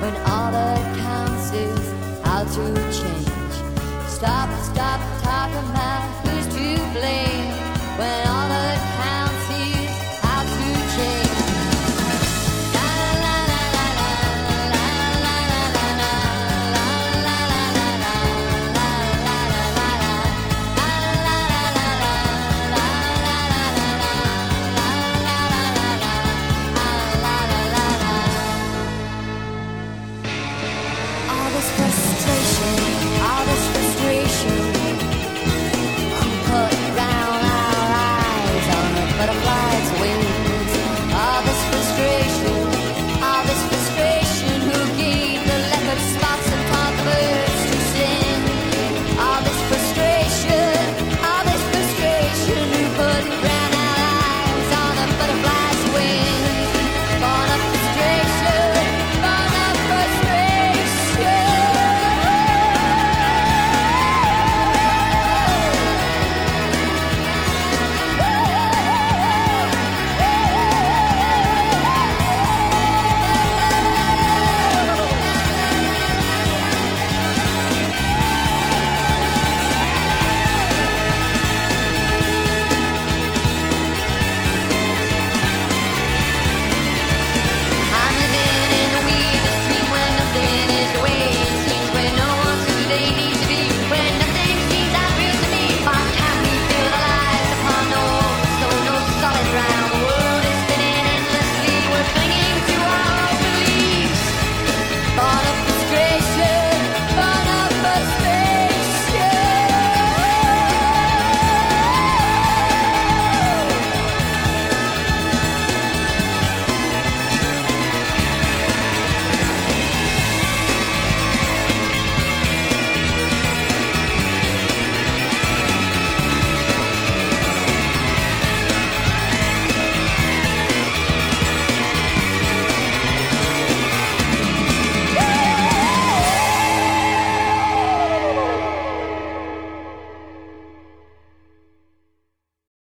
when all that counts is how to change. Stop, stop, talking about.